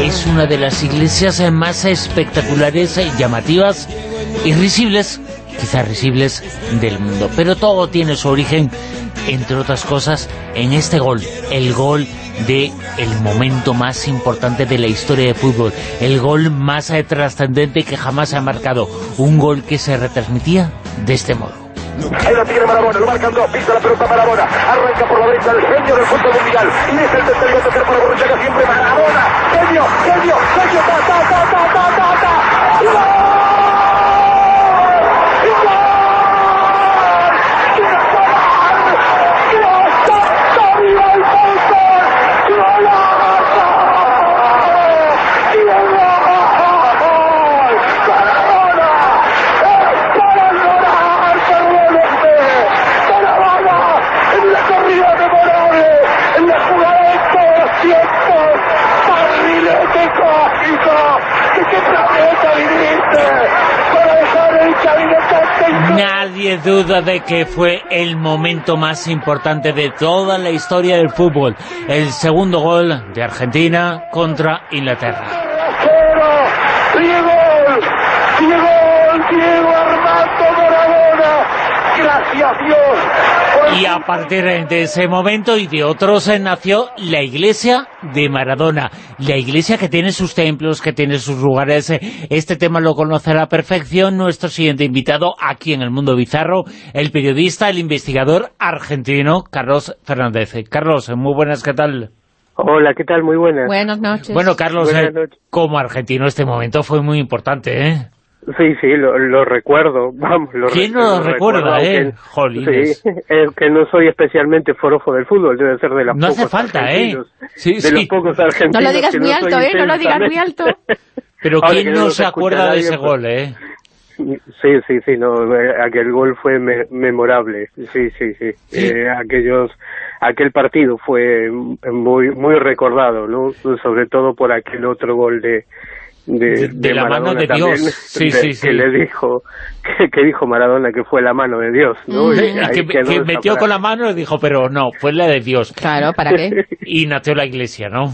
Es una de las iglesias más espectaculares, llamativas y risibles, quizás risibles, del mundo. Pero todo tiene su origen, entre otras cosas, en este gol. El gol de el momento más importante de la historia de fútbol, el gol más trascendente que jamás se ha marcado, un gol que se retransmitía de este modo. Ahí lo tiene Marabona, lo marcan dos, pisa la pelota Marabona, arranca por la derecha el genio del fútbol mundial, y es el tercero tercer para Borruchaga siempre Marabona, Duda de que fue el momento más importante de toda la historia del fútbol. El segundo gol de Argentina contra Inglaterra. Gracias Dios. Y a partir de ese momento y de otros eh, nació la iglesia de Maradona. La iglesia que tiene sus templos, que tiene sus lugares. eh, Este tema lo conoce a la perfección nuestro siguiente invitado aquí en El Mundo Bizarro, el periodista, el investigador argentino, Carlos Fernández. Eh, Carlos, muy buenas, ¿qué tal? Hola, ¿qué tal? Muy buenas. Buenas noches. Bueno, Carlos, Buenas eh, como argentino este momento fue muy importante, ¿eh? Sí, sí, lo, lo recuerdo, vamos. Lo ¿Quién no lo recuerda, aunque- eh? Jolines. Sí, es que no soy especialmente forofo del fútbol, debe ser de los No hace falta, ¿eh? Sí, de sí. los pocos argentinos No lo digas muy alto, ¿eh? No lo digas muy alto. Pero Ahora ¿quién no no se acuerda de ese pues- gol, eh? Sí, sí, sí, no, eh, aquel gol fue me- memorable, sí, sí, sí. Eh, aquellos, aquel partido fue muy muy recordado, ¿no? Sobre todo por aquel otro gol de de, De- de la mano de también, Dios. Sí, de- sí, sí. que le dijo que, que dijo Maradona que fue la mano de Dios, ¿no? Y Y ahí que, metió con la mano y dijo, pero no, fue la de Dios. Claro, ¿para qué? Y nació la iglesia, ¿no?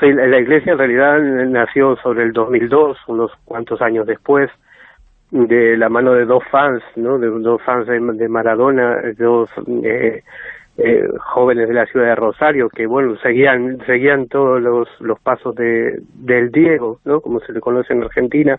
Sí, la la iglesia en realidad nació sobre el 2002, unos cuantos años después, de la mano de dos fans, ¿no? De dos fans de, de Maradona, dos eh, eh, jóvenes de la ciudad de Rosario que, bueno, seguían seguían todos los, los pasos de del Diego, ¿no? Como se le conoce en Argentina,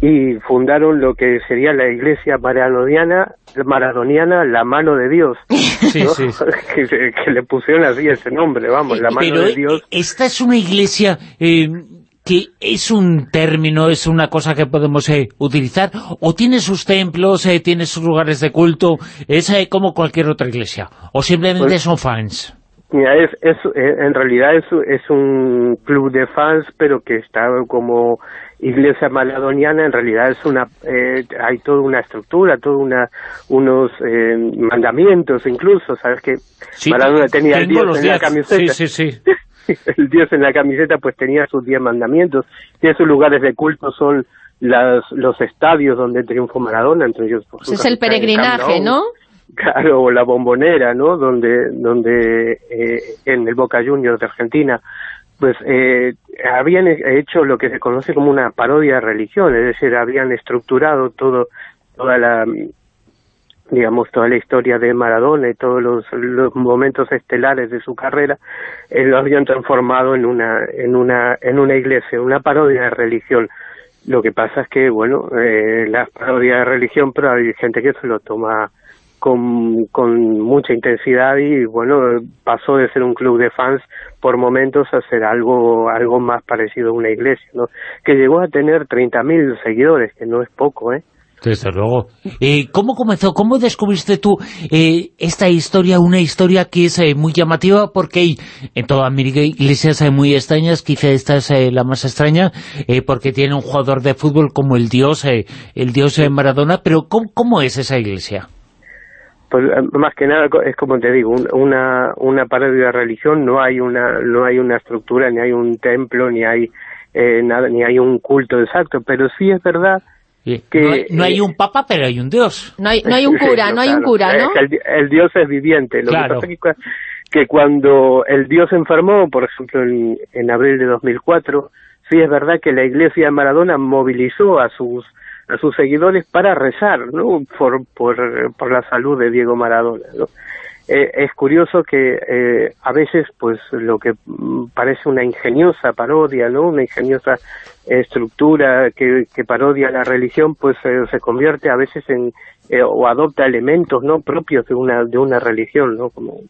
y fundaron lo que sería la iglesia maradoniana, maradoniana, la mano de Dios. Sí, ¿no? sí. que, que le pusieron así ese nombre, vamos, la mano Pero de Dios. esta es una iglesia eh, que es un término, es una cosa que podemos eh, utilizar, o tiene sus templos, eh, tiene sus lugares de culto, es eh, como cualquier otra iglesia, o simplemente Pues- son fans. Mira, es, es, eh, en realidad es, es un club de fans, pero que está como iglesia maradoniana, en realidad es una, eh, hay toda una estructura, toda una, unos eh, mandamientos incluso, ¿sabes? Que Sí, Maradona tenía el Dios los en la camiseta. Sí, sí, sí. el Dios en la camiseta pues tenía sus diez mandamientos, tiene sus lugares de culto son las, los estadios donde triunfó Maradona, entre ellos por es el peregrinaje, ¿no? Claro, o la bombonera, ¿no? Donde, donde eh, en el Boca Juniors de Argentina, pues eh, habían hecho lo que se conoce como una parodia de religión, es decir, habían estructurado todo, toda la, digamos, toda la historia de Maradona y todos los, momentos estelares de su carrera, eh, lo habían transformado en una, en una, en una iglesia, una parodia de religión. Lo que pasa es que, bueno, eh, la parodia de religión, pero hay gente que se lo toma con, con mucha intensidad y, bueno, pasó de ser un club de fans por momentos a ser algo, algo más parecido a una iglesia, ¿no? Que llegó a tener 30.000 seguidores, que no es poco, ¿eh? Desde luego. Eh, ¿Cómo comenzó? ¿Cómo descubriste tú eh, esta historia? Una historia que es eh, muy llamativa porque hay en toda América iglesias hay muy extrañas, quizá esta es eh, la más extraña, eh, porque tiene un jugador de fútbol como el dios, eh, el dios eh, Maradona, pero ¿cómo, cómo es esa iglesia? Pues más que nada es como te digo, un- una una parodia de religión, no hay una no hay una estructura, ni hay un templo, ni hay eh, nada, ni hay un culto exacto, pero sí es verdad Que, no, hay, un papa, pero hay un Dios. No hay, no hay un cura, no hay un cura, ¿no? El, Dios es viviente. Lo que pasa es que, cuando el Dios enfermó, por ejemplo, en, en abril de 2004, sí es verdad que la iglesia de Maradona movilizó a sus a sus seguidores para rezar ¿no? por, por, por la salud de Diego Maradona. ¿no? Eh, es curioso que eh, a veces pues lo que mm, parece una ingeniosa parodia, ¿no? Una ingeniosa estructura que, que parodia la religión, pues eh, se convierte a veces en o adopta elementos no propios de una de una religión, ¿no? Como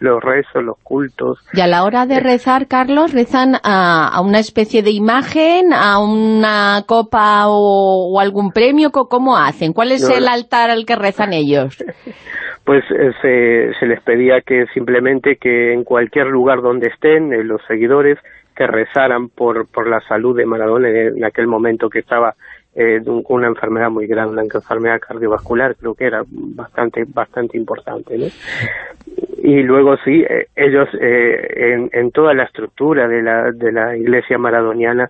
los rezos, los cultos. Y a la hora de rezar, Carlos, rezan a, una especie de imagen, a una copa o, algún premio, ¿cómo hacen? ¿Cuál es el altar al que rezan ellos? pues eh, se, les pedía que simplemente que en cualquier lugar donde estén eh, los seguidores que rezaran por, por la salud de Maradona en, aquel momento que estaba eh, con una enfermedad muy grande, una enfermedad cardiovascular, creo que era bastante bastante importante. ¿no? Y luego sí, ellos en, en toda la estructura de la, de la iglesia maradoniana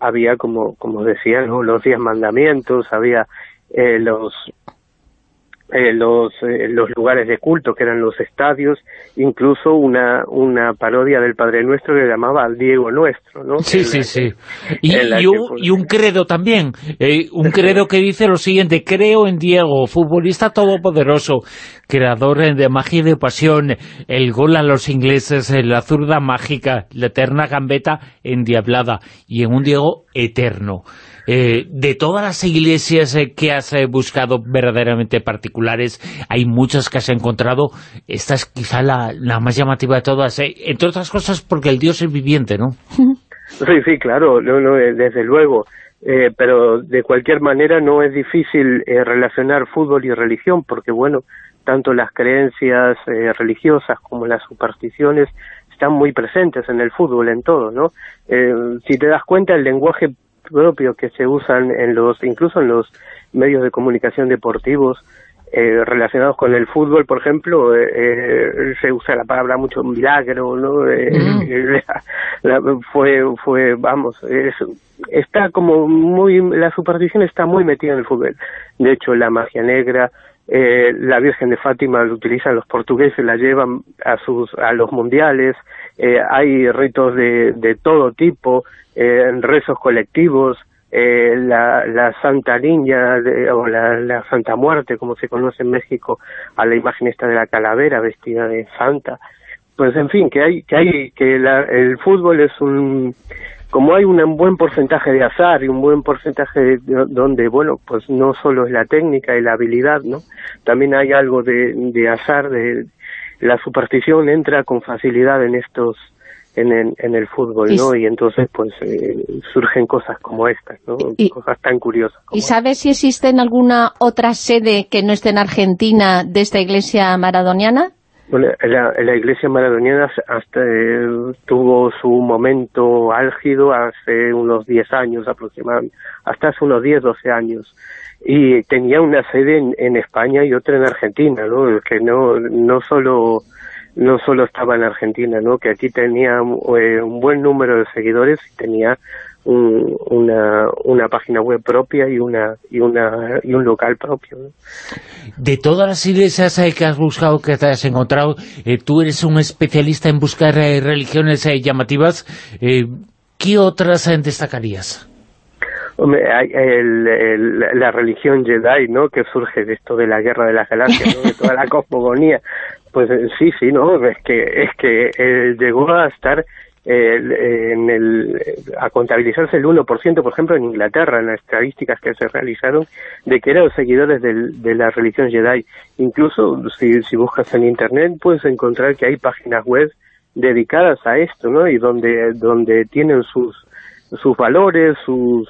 había, como, como decía, ¿no? los diez mandamientos, había los eh, los, eh, los lugares de culto, que eran los estadios, incluso una, una parodia del Padre Nuestro que llamaba al Diego Nuestro, ¿no? Sí, sí, sí. Y, un, y, un, credo también, eh, un credo que dice lo siguiente, creo en Diego, futbolista todopoderoso, creador de magia y de pasión, el gol a los ingleses, la zurda mágica, la eterna gambeta endiablada, y en un Diego eterno. Eh, de todas las iglesias eh, que has eh, buscado verdaderamente particulares, hay muchas que has encontrado, esta es quizá la, más llamativa de todas, entre otras cosas porque el Dios es viviente, ¿no? Sí, sí, claro, desde luego. pero de cualquier manera no es difícil relacionar fútbol y religión, porque bueno, tanto las creencias religiosas como las supersticiones están muy presentes en el fútbol, en todo, ¿no? si te das cuenta, el lenguaje propios que se usan en los, incluso en los medios de comunicación deportivos eh, relacionados con el fútbol, por ejemplo, eh, eh, se usa la palabra mucho milagro, ¿no? Mm. fue, fue, vamos, está como muy, la superstición está muy metida en el fútbol. De hecho, la magia negra, la Virgen de Fátima la utilizan los portugueses, la llevan a sus a los mundiales, hay ritos de, de todo tipo, eh, rezos colectivos, eh, la, la, Santa Niña o la, la, Santa Muerte, como se conoce en México, a la imagen esta de la calavera vestida de santa. Pues en fin, que hay que hay que el fútbol es un como hay un buen porcentaje de azar y un buen porcentaje donde bueno pues no solo es la técnica y la habilidad no también hay algo de, de azar de la superstición entra con facilidad en estos en el, en el fútbol, ¿no? Y entonces, pues, eh, surgen cosas como estas, ¿no? cosas tan curiosas. ¿Y sabes si existe en alguna otra sede que no esté en Argentina de esta iglesia maradoniana? Bueno, la, iglesia maradoniana tuvo su momento álgido hace unos 10 años aproximadamente, hasta hace unos 10, 12 años y tenía una sede en, en España y otra en Argentina, ¿no? Que no, no solo no solo estaba en Argentina, ¿no? que aquí tenía eh, un buen número de seguidores y tenía una, una página web propia y una y una y un local propio. De todas las iglesias que has buscado, que te has encontrado, eh, tú eres un especialista en buscar eh, religiones llamativas, ¿qué otras destacarías? Hombre, hay el, la religión Jedi, ¿no?, que surge de esto de la guerra de las galaxias, ¿no? de toda la cosmogonía, pues eh, sí, sí, no, es que es que eh, llegó a estar eh, en el a contabilizarse el 1%, por ejemplo, en Inglaterra, en las estadísticas que se realizaron, de que eran seguidores de la religión Jedi. Incluso si, si buscas en Internet puedes encontrar que hay páginas web dedicadas a esto, ¿no? Y donde donde tienen sus sus valores, sus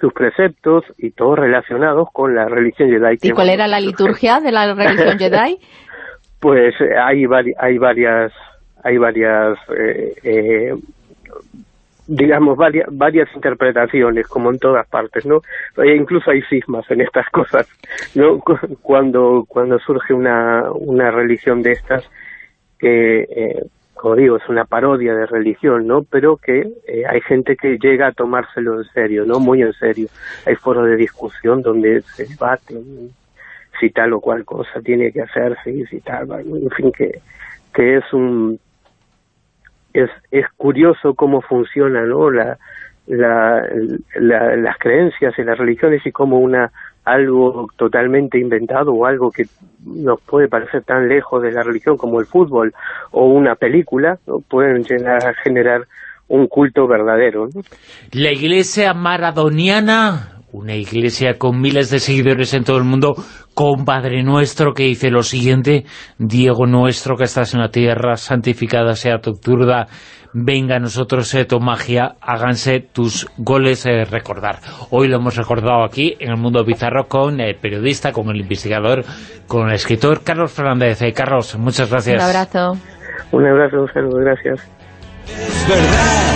sus preceptos y todos relacionados con la religión Jedi. ¿Y cuál era la liturgia de la religión Jedi? Pues eh, hay, hay varias, hay varias, eh, eh, digamos, varias, varias interpretaciones, como en todas partes, ¿no? E incluso hay sismas en estas cosas, ¿no? Cuando, cuando surge una, una religión de estas, que como digo, es una parodia de religión, ¿no? Pero que eh, hay gente que llega a tomárselo en serio, ¿no? Muy en serio. Hay foros de discusión donde se debate si tal o cual cosa tiene que hacerse y si tal, en fin, que, que es un... Es, es curioso cómo funciona, ¿no? La, la, la, las creencias en las religiones y cómo una algo totalmente inventado o algo que nos puede parecer tan lejos de la religión como el fútbol o una película, ¿no? pueden llegar a generar un culto verdadero. La iglesia maradoniana, una iglesia con miles de seguidores en todo el mundo, con Padre Nuestro que dice lo siguiente, Diego nuestro que estás en la tierra, santificada sea tu turda, venga a nosotros eh, tu magia, háganse tus goles eh, recordar. Hoy lo hemos recordado aquí en el Mundo Bizarro con el periodista, con el investigador, con el escritor Carlos Fernández. Eh, Carlos, muchas gracias. Un abrazo. Un abrazo, un saludo, gracias. Es verdad.